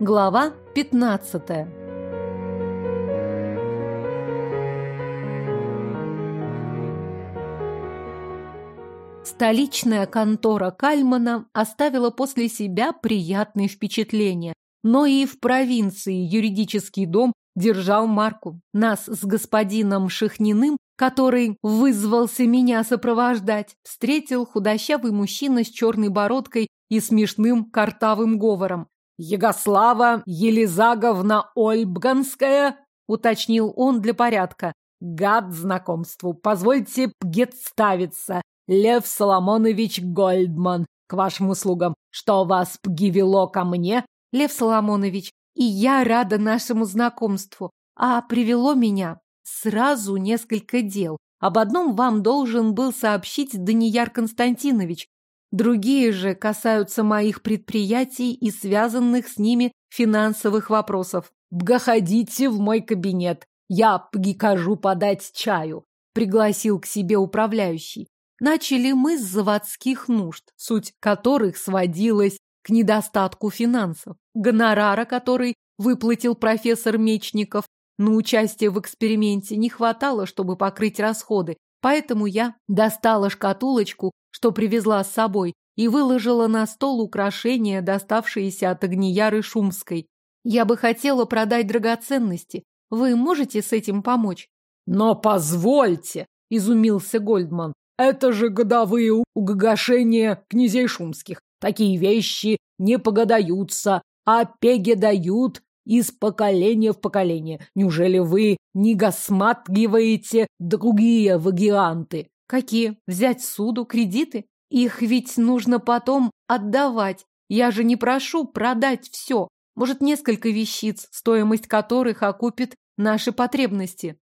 Глава 15. Столичная контора Кальмана оставила после себя приятные впечатления, но и в провинции юридический дом держал марку. Нас с господином Шахниным, который вызвался меня сопровождать, встретил худощавый мужчина с черной бородкой и смешным картавым говором. «Егослава Елизаговна Ольбганская», — уточнил он для порядка. «Гад знакомству. Позвольте представиться. Лев Соломонович Гольдман. К вашим услугам. Что вас пгивело ко мне?» «Лев Соломонович, и я рада нашему знакомству. А привело меня сразу несколько дел. Об одном вам должен был сообщить Данияр Константинович. Другие же касаются моих предприятий и связанных с ними финансовых вопросов. «Бгаходите в мой кабинет, я прикажу подать чаю», — пригласил к себе управляющий. Начали мы с заводских нужд, суть которых сводилась к недостатку финансов. Гонорара, который выплатил профессор Мечников на участие в эксперименте, не хватало, чтобы покрыть расходы, Поэтому я достала шкатулочку, что привезла с собой, и выложила на стол украшения, доставшиеся от Огнияры Шумской. Я бы хотела продать драгоценности. Вы можете с этим помочь? Но позвольте, изумился Гольдман. Это же годовые угогошения князей шумских. Такие вещи не погадаются, а пеги дают из поколения в поколение. Неужели вы не госматриваете другие варианты? Какие? Взять суду, кредиты? Их ведь нужно потом отдавать. Я же не прошу продать все. Может, несколько вещиц, стоимость которых окупит наши потребности.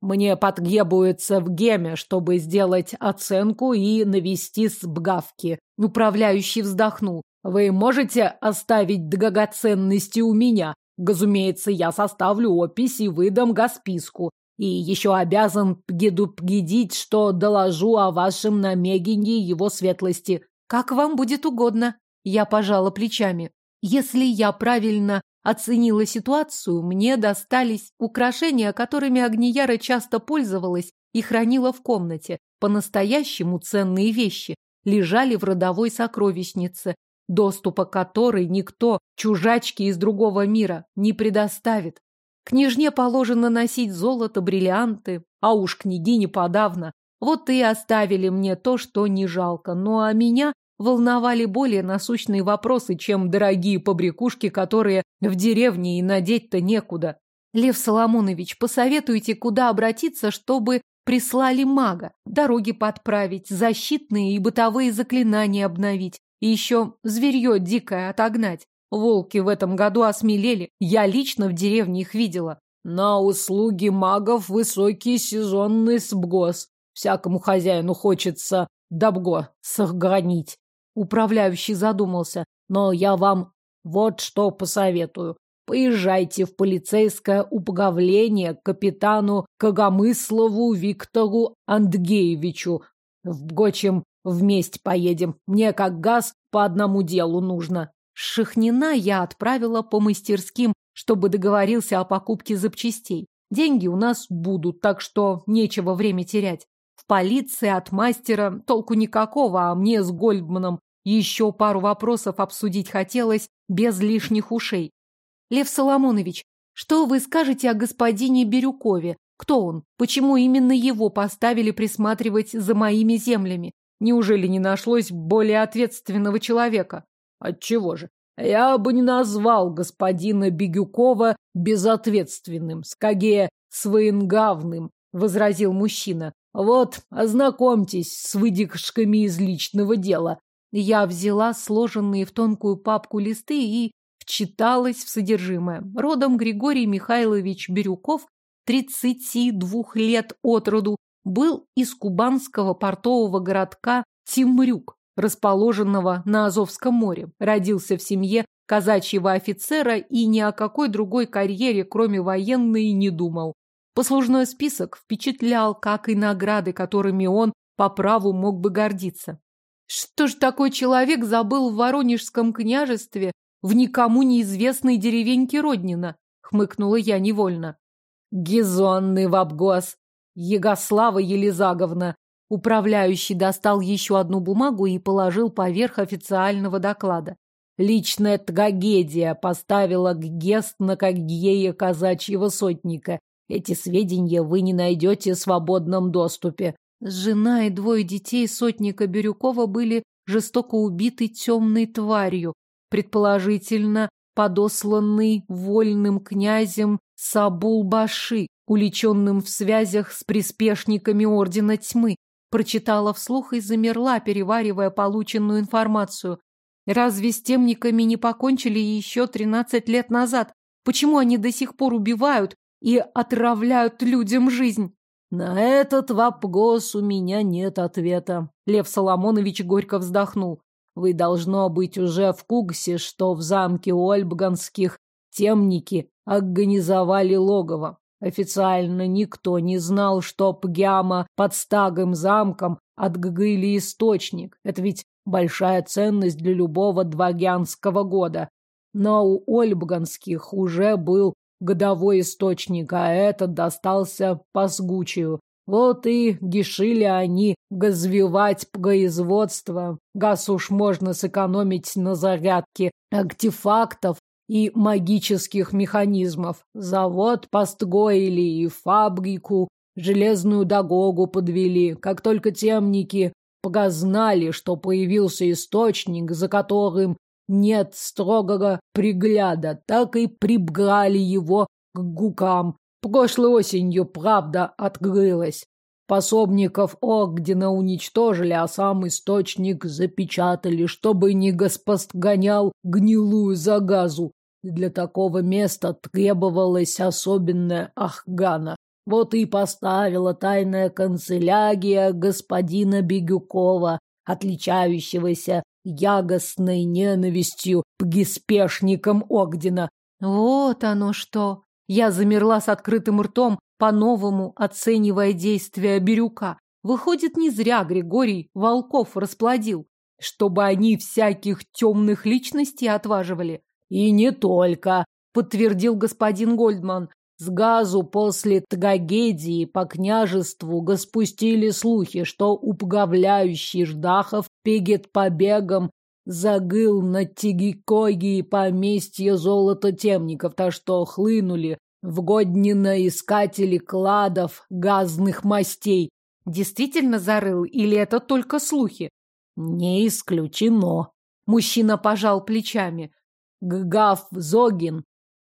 Мне потребуется в геме, чтобы сделать оценку и навести сбгавки. Управляющий вздохнул. Вы можете оставить драгоценности у меня? Разумеется, я составлю опись и выдам Гасписку. И еще обязан предупредить, что доложу о вашем намерении его светлости. Как вам будет угодно. Я пожала плечами. Если я правильно оценила ситуацию, мне достались украшения, которыми Агнияра часто пользовалась и хранила в комнате. По-настоящему ценные вещи лежали в родовой сокровищнице, доступа которой никто, чужачки из другого мира, не предоставит. Княжне положено носить золото, бриллианты, а уж княгине подавно. Вот и оставили мне то, что не жалко. Ну а меня волновали более насущные вопросы, чем дорогие побрякушки, которые в деревне и надеть-то некуда. Лев Соломонович, посоветуйте, куда обратиться, чтобы прислали мага, дороги подправить, защитные и бытовые заклинания обновить. И еще зверье дикое отогнать. Волки в этом году осмелели. Я лично в деревне их видела. На услуги магов высокий сезонный сбгос. Всякому хозяину хочется добго сохранить. Управляющий задумался. Но я вам вот что посоветую. Поезжайте в полицейское управление к капитану Кагомыслову Виктору Андгеевичу. Впрочем, Вместе поедем. Мне как газ по одному делу нужно. Шахнина я отправила по мастерским, чтобы договорился о покупке запчастей. Деньги у нас будут, так что нечего время терять. В полиции от мастера толку никакого, а мне с Гольдманом еще пару вопросов обсудить хотелось без лишних ушей. Лев Соломонович, что вы скажете о господине Бирюкове? Кто он? Почему именно его поставили присматривать за моими землями? Неужели не нашлось более ответственного человека? Отчего же? Я бы не назвал господина Бегюкова безответственным, скорее своенгавным, возразил мужчина. Вот, ознакомьтесь с выдержками из личного дела. Я взяла сложенные в тонкую папку листы и вчиталась в содержимое. Родом Григорий Михайлович Бирюков, 32 лет от роду, был из кубанского портового городка Тимрюк, расположенного на Азовском море. Родился в семье казачьего офицера и ни о какой другой карьере, кроме военной, не думал. Послужной список впечатлял, как и награды, которыми он по праву мог бы гордиться. Что ж такой человек забыл в Воронежском княжестве в никому неизвестной деревеньке Роднина, хмыкнула я невольно. Гизонный в обгоз. Егослава Елизаговна. Управляющий достал еще одну бумагу и положил поверх официального доклада. Личная трагедия поставила гест на Кагея казачьего сотника. Эти сведения вы не найдете в свободном доступе. Жена и двое детей сотника Бирюкова были жестоко убиты темной тварью, предположительно подосланный вольным князем Сабул-Баши, уличенным в связях с приспешниками Ордена Тьмы. Прочитала вслух и замерла, переваривая полученную информацию. Разве с темниками не покончили еще тринадцать лет назад? Почему они до сих пор убивают и отравляют людям жизнь? На этот вопрос у меня нет ответа. Лев Соломонович горько вздохнул. Вы должно быть уже в курсе, что в замке Ольбганских темники организовали логово. Официально никто не знал, что Пгяма под стагом замком отгыли источник. Это ведь большая ценность для любого двагянского года. Но у Ольбганских уже был годовой источник, а этот достался Пасгучию. Вот и гешили они газвивать производство. Газ уж можно сэкономить на зарядке артефактов и магических механизмов. Завод построили и фабрику, железную дорогу подвели. Как только темники познали, что появился источник, за которым нет строгого пригляда, так и прибрали его к гукам. Прошлой осенью правда открылась. Пособников Огдена уничтожили, а сам источник запечатали, чтобы не госпостгонял гнилую загазу. Для такого места требовалась особенная ахгана. Вот и поставила тайная канцелярия господина Бегюкова, отличающегося ягостной ненавистью к геспешникам Огдена. Вот оно что! Я замерла с открытым ртом, по-новому оценивая действия Бирюка. Выходит, не зря Григорий волков расплодил, чтобы они всяких темных личностей отваживали. И не только, подтвердил господин Гольдман. С газу после трагедии по княжеству госпустили слухи, что упговляющий Ждахов пегет побегом загыл на Тигикоги поместье золототемников, так что хлынули в Годнино искатели кладов газных мастей. Действительно зарыл или это только слухи? Не исключено. Мужчина пожал плечами. Ггав Зогин,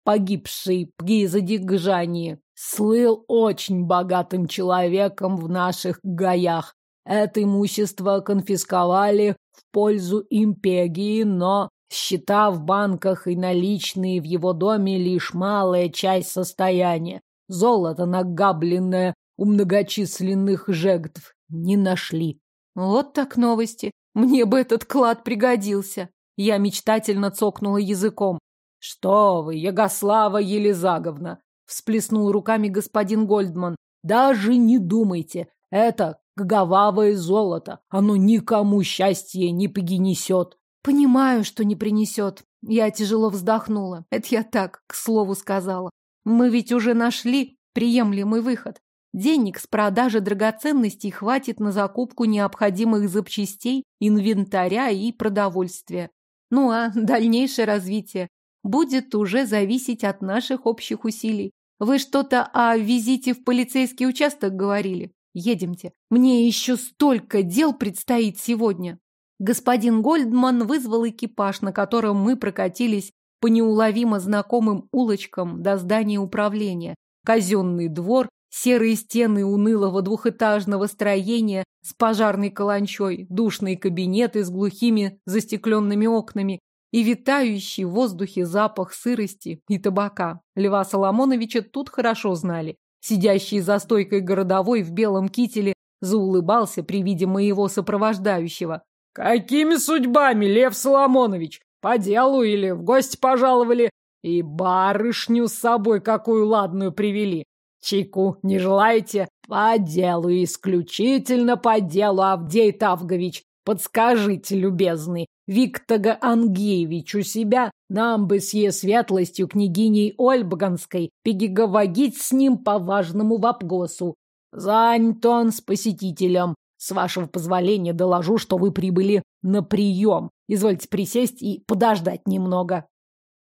погибший при задержании, слыл очень богатым человеком в наших гаях. Это имущество конфисковали в пользу империи, но счета в банках и наличные в его доме лишь малая часть состояния. Золото, нагабленное у многочисленных жертв, не нашли. Вот так новости. Мне бы этот клад пригодился. Я мечтательно цокнула языком. Что вы, Ягослава Елизаговна, всплеснул руками господин Гольдман. Даже не думайте, это гаговавое золото. Оно никому счастья не принесет. Понимаю, что не принесет. Я тяжело вздохнула. Это я так, к слову, сказала. Мы ведь уже нашли приемлемый выход. Денег с продажи драгоценностей хватит на закупку необходимых запчастей, инвентаря и продовольствия. Ну а дальнейшее развитие будет уже зависеть от наших общих усилий. Вы что-то о визите в полицейский участок говорили? Едемте. Мне еще столько дел предстоит сегодня. Господин Гольдман вызвал экипаж, на котором мы прокатились по неуловимо знакомым улочкам до здания управления. Казенный двор, серые стены унылого двухэтажного строения с пожарной каланчой, душные кабинеты с глухими застекленными окнами и витающий в воздухе запах сырости и табака. Льва Соломоновича тут хорошо знали. Сидящий за стойкой городовой в белом кителе заулыбался при виде моего сопровождающего. «Какими судьбами, Лев Соломонович? По делу или в гости пожаловали? И барышню с собой какую ладную привели? Чайку не желаете? По делу, исключительно по делу, Авдей Тавгович. Подскажите, любезный, Виктога Ангеевич у себя, с ее светлостью княгиней Ольбганской переговорить с ним по важному вопросу. Занят он с посетителем. С вашего позволения доложу, что вы прибыли на прием. Извольте присесть и подождать немного.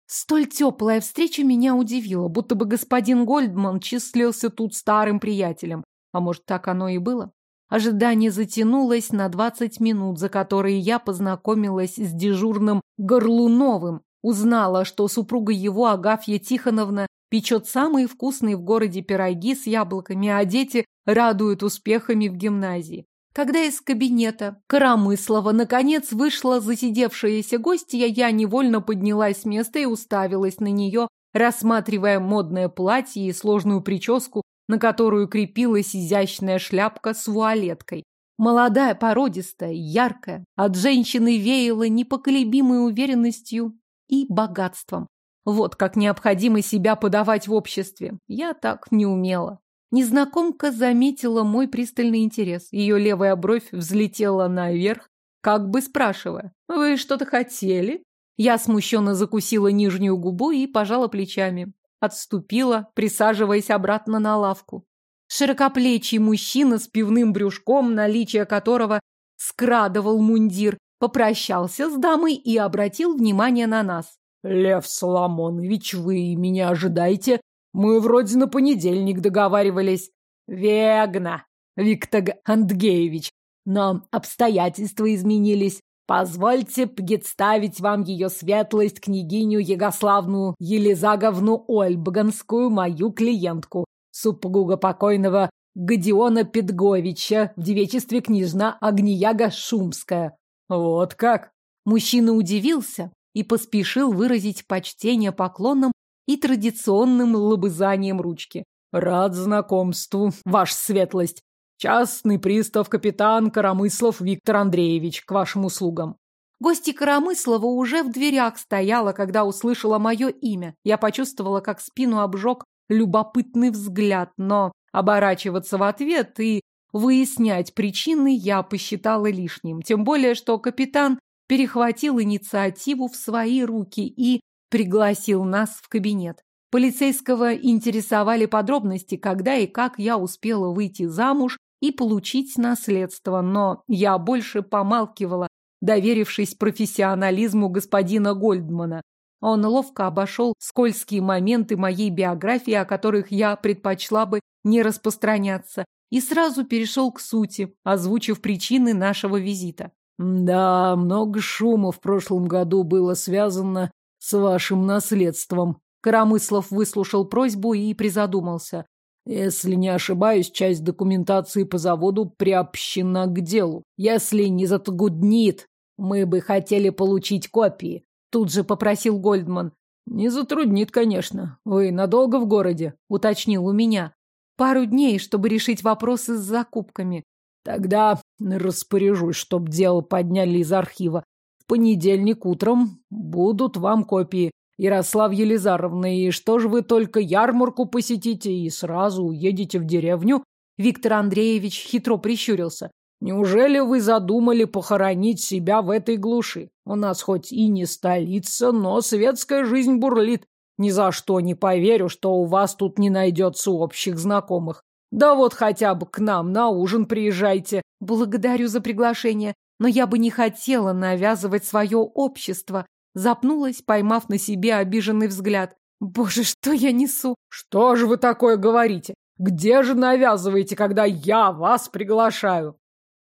Столь теплая встреча меня удивила, будто бы господин Гольдман числился тут старым приятелем. А может, так оно и было? Ожидание затянулось на двадцать минут, за которые я познакомилась с дежурным Горлуновым. Узнала, что супруга его, Агафья Тихоновна, печет самые вкусные в городе пироги с яблоками, а дети радуют успехами в гимназии. Когда из кабинета Карамыслова наконец вышла засидевшаяся гостья, я невольно поднялась с места и уставилась на нее, рассматривая модное платье и сложную прическу, на которую крепилась изящная шляпка с вуалеткой. Молодая, породистая, яркая, от женщины веяла непоколебимой уверенностью и богатством. Вот как необходимо себя подавать в обществе. Я так не умела. Незнакомка заметила мой пристальный интерес. Ее левая бровь взлетела наверх, как бы спрашивая, «Вы что-то хотели?» Я смущенно закусила нижнюю губу и пожала плечами отступила, присаживаясь обратно на лавку. Широкоплечий мужчина с пивным брюшком, наличие которого скрадывал мундир, попрощался с дамой и обратил внимание на нас. «Лев Соломонович, вы меня ожидаете? Мы вроде на понедельник договаривались». «Вегна, Виктор Андгеевич, но обстоятельства изменились. Позвольте представить вам ее светлость, княгиню Егославну Елизаговну Ольбганскую, мою клиентку, супруга покойного Гадиона Петговича в девичестве княжна Агнияга Шумская. Вот как! Мужчина удивился и поспешил выразить почтение поклоном и традиционным лобызанием ручки. Рад знакомству, ваша светлость. Частный пристав капитан Коромыслов Виктор Андреевич, к вашим услугам. Гости Коромыслова уже в дверях стояла, когда услышала мое имя. Я почувствовала, как спину обжег любопытный взгляд, но оборачиваться в ответ и выяснять причины я посчитала лишним. Тем более, что капитан перехватил инициативу в свои руки и пригласил нас в кабинет. Полицейского интересовали подробности, когда и как я успела выйти замуж и получить наследство, но я больше помалкивала, доверившись профессионализму господина Гольдмана. Он ловко обошел скользкие моменты моей биографии, о которых я предпочла бы не распространяться, и сразу перешел к сути, озвучив причины нашего визита. «Да, много шума в прошлом году было связано с вашим наследством». Коромыслов выслушал просьбу и призадумался. Если не ошибаюсь, часть документации по заводу приобщена к делу. Если не затруднит, мы бы хотели получить копии. Тут же попросил Гольдман. Не затруднит, конечно. Вы надолго в городе? Уточнил у меня. Пару дней, чтобы решить вопросы с закупками. Тогда распоряжусь, чтоб дело подняли из архива. Понедельник утром будут вам копии. Ярослав Елизаровна, и что же вы только ярмарку посетите и сразу уедете в деревню? Виктор Андреевич хитро прищурился. Неужели вы задумали похоронить себя в этой глуши? У нас хоть и не столица, но светская жизнь бурлит. Ни за что не поверю, что у вас тут не найдется общих знакомых. Да вот хотя бы к нам на ужин приезжайте. Благодарю за приглашение, но я бы не хотела навязывать свое общество. Запнулась, поймав на себе обиженный взгляд. Боже, что я несу? Что же вы такое говорите? Где же навязываете, когда я вас приглашаю?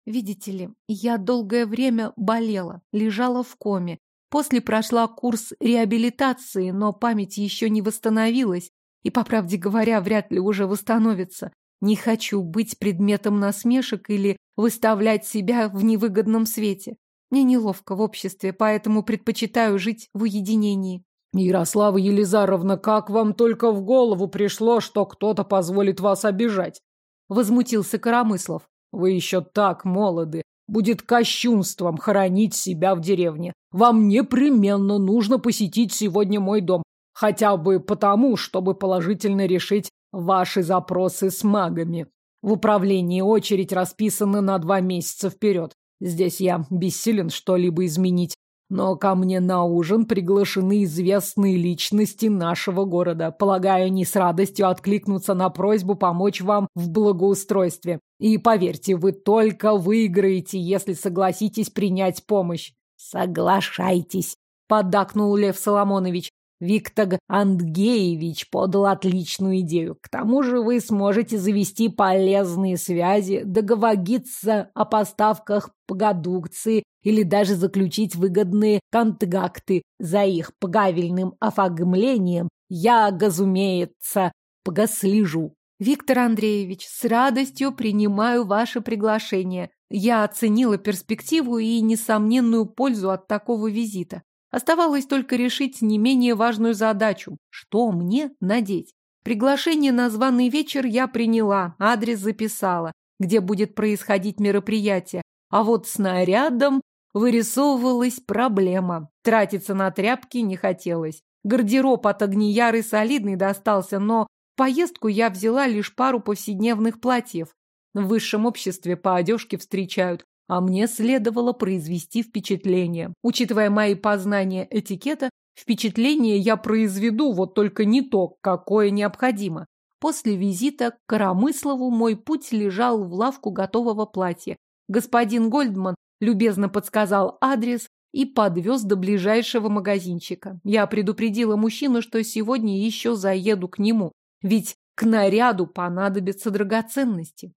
Видите ли, я долгое время болела, лежала в коме. После прошла курс реабилитации, но память еще не восстановилась. И, по правде говоря, вряд ли уже восстановится. Не хочу быть предметом насмешек или выставлять себя в невыгодном свете. Мне неловко в обществе, поэтому предпочитаю жить в уединении. Ярослава Елизаровна, как вам только в голову пришло, что кто-то позволит вас обижать? Возмутился Коромыслов. Вы еще так молоды. Будет кощунством хоронить себя в деревне. Вам непременно нужно посетить сегодня мой дом. Хотя бы потому, чтобы положительно решить ваши запросы с магами. В управлении очередь расписана на два месяца вперед. Здесь я бессилен что-либо изменить. Но ко мне на ужин приглашены известные личности нашего города. Полагаю, они с радостью откликнутся на просьбу помочь вам в благоустройстве. И поверьте, вы только выиграете, если согласитесь принять помощь. Соглашайтесь, поддакнул Лев Соломонович. Виктор Андгеевич подал отличную идею. К тому же вы сможете завести полезные связи, договориться о поставках продукции или даже заключить выгодные контракты. За их правильным оформлением я, разумеется, погаслежу. Виктор Андреевич, с радостью принимаю ваше приглашение. Я оценила перспективу и несомненную пользу от такого визита. Оставалось только решить не менее важную задачу – что мне надеть. Приглашение на званый вечер я приняла, адрес записала, где будет происходить мероприятие. А вот с нарядом вырисовывалась проблема. Тратиться на тряпки не хотелось. Гардероб от огнияры солидный достался, но в поездку я взяла лишь пару повседневных платьев. В высшем обществе по одежке встречают, а мне следовало произвести впечатление. Учитывая мои познания этикета, впечатление я произведу, вот только не то, какое необходимо. После визита к Коромыслову мой путь лежал в лавку готового платья. Господин Гольдман любезно подсказал адрес и подвез до ближайшего магазинчика. Я предупредила мужчину, что сегодня еще заеду к нему, ведь к наряду понадобятся драгоценности.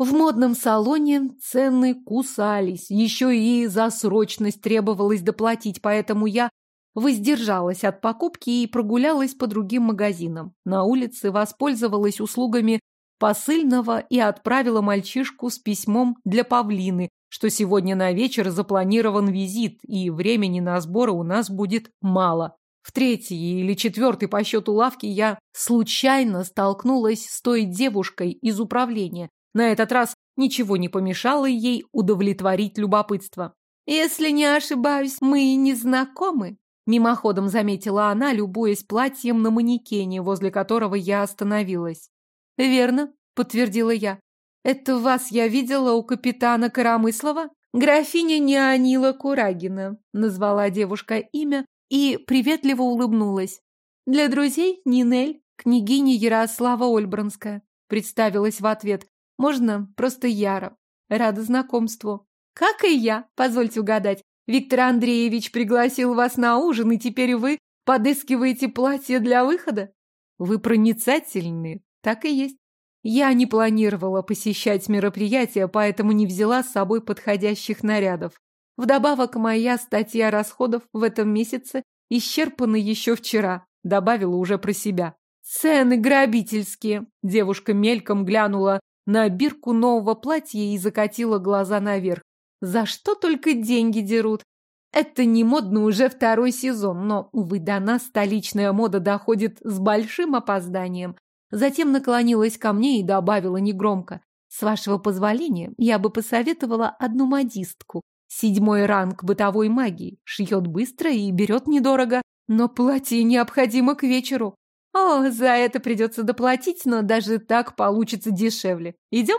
В модном салоне цены кусались, еще и за срочность требовалось доплатить, поэтому я воздержалась от покупки и прогулялась по другим магазинам. На улице воспользовалась услугами посыльного и отправила мальчишку с письмом для павлины, что сегодня на вечер запланирован визит, и времени на сборы у нас будет мало. В третьей или четвертой по счету лавки я случайно столкнулась с той девушкой из управления, на этот раз ничего не помешало ей удовлетворить любопытство. «Если не ошибаюсь, мы не знакомы», — мимоходом заметила она, любуясь платьем на манекене, возле которого я остановилась. «Верно», — подтвердила я. «Это вас я видела у капитана Карамыслова?» «Графиня Неонила Курагина», — назвала девушка имя и приветливо улыбнулась. «Для друзей Нинель, княгиня Ярослава Ольбранская», — представилась в ответ. Можно просто Яра. Рада знакомству. Как и я, позвольте угадать. Виктор Андреевич пригласил вас на ужин, и теперь вы подыскиваете платье для выхода? Вы проницательны. Так и есть. Я не планировала посещать мероприятия, поэтому не взяла с собой подходящих нарядов. Вдобавок, моя статья расходов в этом месяце исчерпана еще вчера, добавила уже про себя. Цены грабительские. Девушка мельком глянула на бирку нового платья и закатила глаза наверх. За что только деньги дерут? Это не модно уже второй сезон, но, увы, до нас столичная мода доходит с большим опозданием. Затем наклонилась ко мне и добавила негромко. С вашего позволения, я бы посоветовала одну модистку. Седьмой ранг бытовой магии. Шьет быстро и берет недорого. Но платье необходимо к вечеру. О, за это придется доплатить, но даже так получится дешевле. Идем?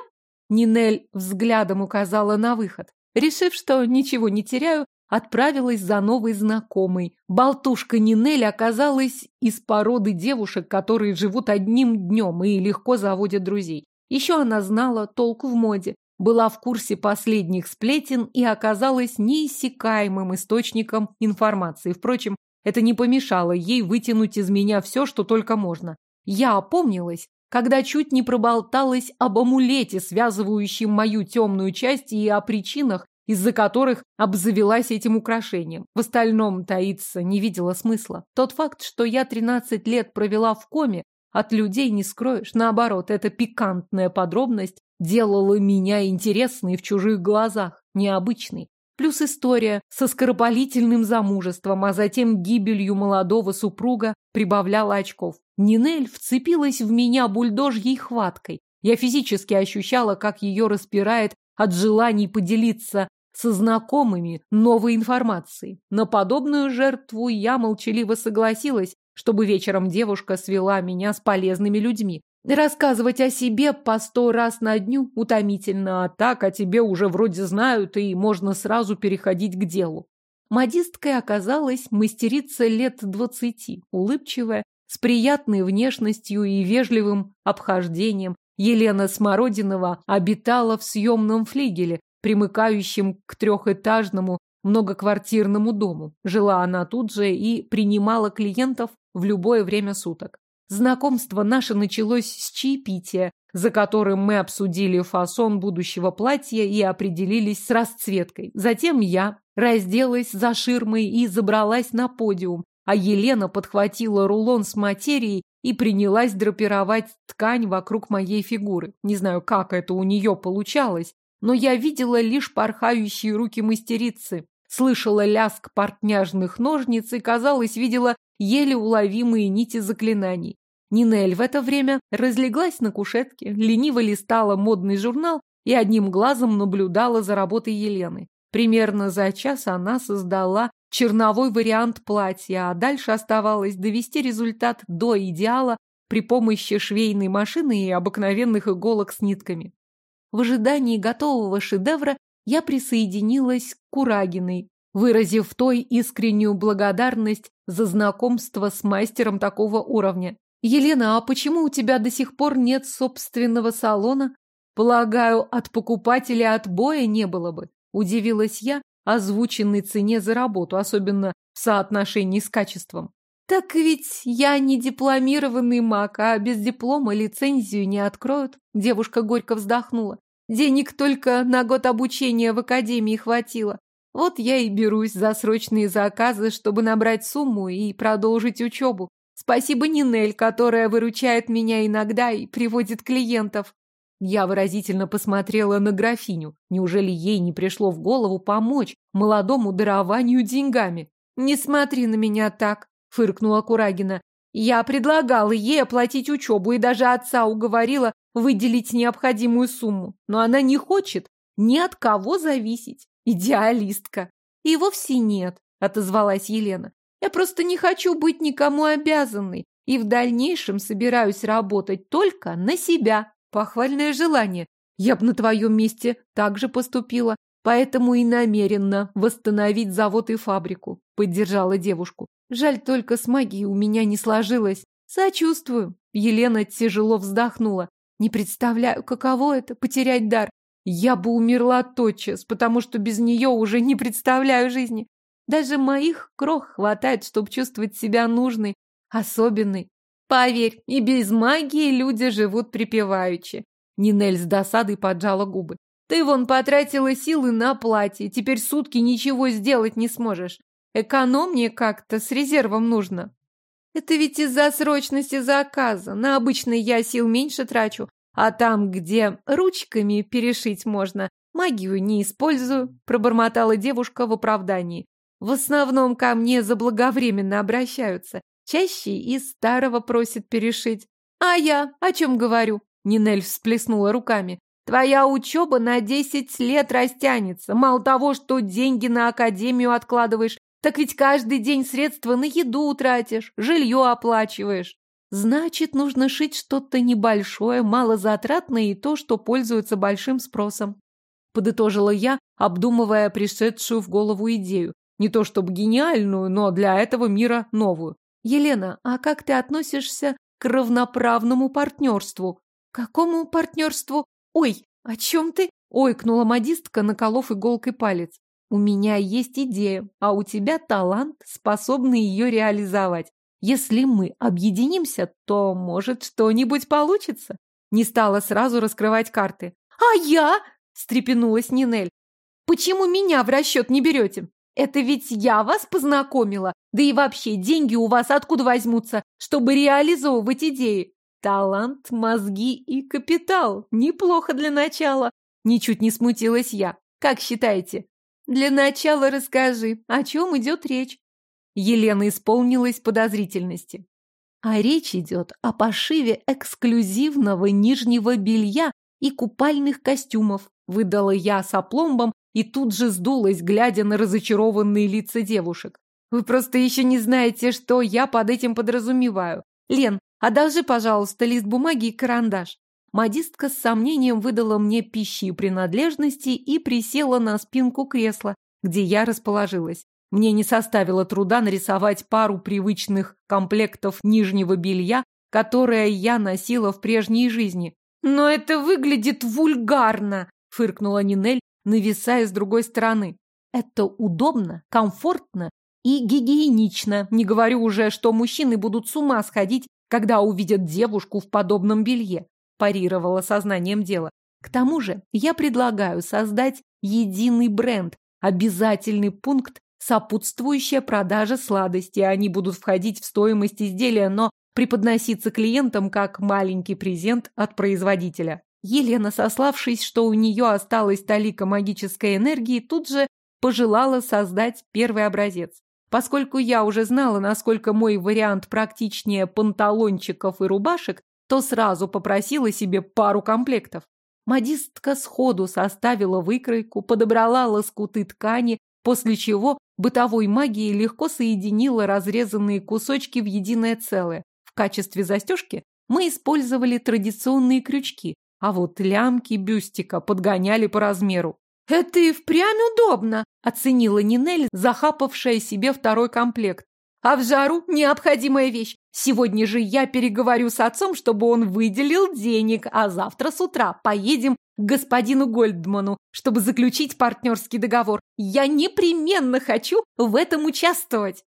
Нинель взглядом указала на выход. Решив, что ничего не теряю, отправилась за новой знакомой. Болтушка Нинель оказалась из породы девушек, которые живут одним днем и легко заводят друзей. Еще она знала толк в моде, была в курсе последних сплетен и оказалась неиссякаемым источником информации. Впрочем, это не помешало ей вытянуть из меня все, что только можно. Я опомнилась, когда чуть не проболталась об амулете, связывающем мою темную часть, и о причинах, из-за которых обзавелась этим украшением. В остальном таиться не видела смысла. Тот факт, что я 13 лет провела в коме, от людей не скроешь. Наоборот, эта пикантная подробность делала меня интересной в чужих глазах, необычной. Плюс история со скоропалительным замужеством, а затем гибелью молодого супруга прибавляла очков. Нинель вцепилась в меня бульдожьей хваткой. Я физически ощущала, как ее распирает от желаний поделиться со знакомыми новой информацией. На подобную жертву я молчаливо согласилась, чтобы вечером девушка свела меня с полезными людьми. Рассказывать о себе по сто раз на дню утомительно, а так о тебе уже вроде знают, и можно сразу переходить к делу. Модисткой оказалась мастерица лет двадцати, улыбчивая, с приятной внешностью и вежливым обхождением. Елена Смородинова обитала в съемном флигеле, примыкающем к трехэтажному многоквартирному дому. Жила она тут же и принимала клиентов в любое время суток. Знакомство наше началось с чаепития, за которым мы обсудили фасон будущего платья и определились с расцветкой. Затем я разделась за ширмой и забралась на подиум, а Елена подхватила рулон с материей и принялась драпировать ткань вокруг моей фигуры. Не знаю, как это у нее получалось, но я видела лишь порхающие руки мастерицы, слышала лязг портняжных ножниц и, казалось, видела еле уловимые нити заклинаний. Нинель в это время разлеглась на кушетке, лениво листала модный журнал и одним глазом наблюдала за работой Елены. Примерно за час она создала черновой вариант платья, а дальше оставалось довести результат до идеала при помощи швейной машины и обыкновенных иголок с нитками. В ожидании готового шедевра я присоединилась к Курагиной, выразив той искреннюю благодарность за знакомство с мастером такого уровня. «Елена, а почему у тебя до сих пор нет собственного салона? Полагаю, от покупателя отбоя не было бы», – удивилась я озвученной цене за работу, особенно в соотношении с качеством. «Так ведь я не дипломированный маг, а без диплома лицензию не откроют», – девушка горько вздохнула. «Денег только на год обучения в академии хватило. Вот я и берусь за срочные заказы, чтобы набрать сумму и продолжить учебу. Спасибо Нинель, которая выручает меня иногда и приводит клиентов. Я выразительно посмотрела на графиню. Неужели ей не пришло в голову помочь молодому дарованию деньгами? «Не смотри на меня так», — фыркнула Курагина. «Я предлагала ей оплатить учебу и даже отца уговорила выделить необходимую сумму. Но она не хочет ни от кого зависеть. Идеалистка». «И вовсе нет», — отозвалась Елена. Я просто не хочу быть никому обязанной и в дальнейшем собираюсь работать только на себя. Похвальное желание. Я бы на твоем месте так же поступила, поэтому и намеренно восстановить завод и фабрику. Поддержала девушку. Жаль, только с магией у меня не сложилось. Сочувствую. Елена тяжело вздохнула. Не представляю, каково это — потерять дар. Я бы умерла тотчас, потому что без нее уже не представляю жизни. Даже моих крох хватает, чтобы чувствовать себя нужной, особенной. Поверь, и без магии люди живут припеваючи. Нинель с досадой поджала губы. Ты вон потратила силы на платье, теперь сутки ничего сделать не сможешь. Экономнее как-то, с резервом нужно. Это ведь из-за срочности заказа. На обычный я сил меньше трачу, а там, где ручками перешить можно, магию не использую, пробормотала девушка в оправдании. В основном ко мне заблаговременно обращаются. Чаще из старого просят перешить. А я о чем говорю? Нинель всплеснула руками. Твоя учеба на десять лет растянется. Мало того, что деньги на академию откладываешь, так ведь каждый день средства на еду тратишь, жилье оплачиваешь. Значит, нужно шить что-то небольшое, малозатратное и то, что пользуется большим спросом. Подытожила я, обдумывая пришедшую в голову идею. Не то чтобы гениальную, но для этого мира новую. Елена, а как ты относишься к равноправному партнерству? Какому партнерству? Ой, о чем ты? Ойкнула модистка, наколов иголкой палец. У меня есть идея, а у тебя талант, способный ее реализовать. Если мы объединимся, то, может, что-нибудь получится. Не стала сразу раскрывать карты. А я? встрепенулась Нинель. Почему меня в расчет не берете? Это ведь я вас познакомила. Да и вообще, деньги у вас откуда возьмутся, чтобы реализовывать идеи? Талант, мозги и капитал. Неплохо для начала. Ничуть не смутилась я. Как считаете? Для начала расскажи, о чем идет речь. Елена исполнилась подозрительности. А речь идет о пошиве эксклюзивного нижнего белья и купальных костюмов. Выдала я с опломбом и тут же сдулась, глядя на разочарованные лица девушек. Вы просто еще не знаете, что я под этим подразумеваю. Лен, Одолжи, пожалуйста, лист бумаги и карандаш. Модистка с сомнением выдала мне пищи и принадлежности и присела на спинку кресла, где я расположилась. Мне не составило труда нарисовать пару привычных комплектов нижнего белья, которое я носила в прежней жизни. «Но это выглядит вульгарно!» — фыркнула Нинель, нависая с другой стороны. «Это удобно, комфортно и гигиенично. Не говорю уже, что мужчины будут с ума сходить, когда увидят девушку в подобном белье парировала сознанием дела. К тому же я предлагаю создать единый бренд, обязательный пункт, сопутствующая продажа сладостей. Они будут входить в стоимость изделия, но преподноситься клиентам как маленький презент от производителя. Елена, сославшись, что у нее осталась талика магической энергии, тут же пожелала создать первый образец. Поскольку я уже знала, насколько мой вариант практичнее панталончиков и рубашек, то сразу попросила себе пару комплектов. Модистка сходу составила выкройку, подобрала лоскуты ткани, после чего бытовой магией легко соединила разрезанные кусочки в единое целое. В качестве застежки мы использовали традиционные крючки, а вот лямки бюстика подгоняли по размеру. «Это и впрямь удобно!» – оценила Нинель, захапавшая себе второй комплект. А в жару необходимая вещь. Сегодня же я переговорю с отцом, чтобы он выделил денег, а завтра с утра поедем к господину Гольдману, чтобы заключить партнерский договор. Я непременно хочу в этом участвовать.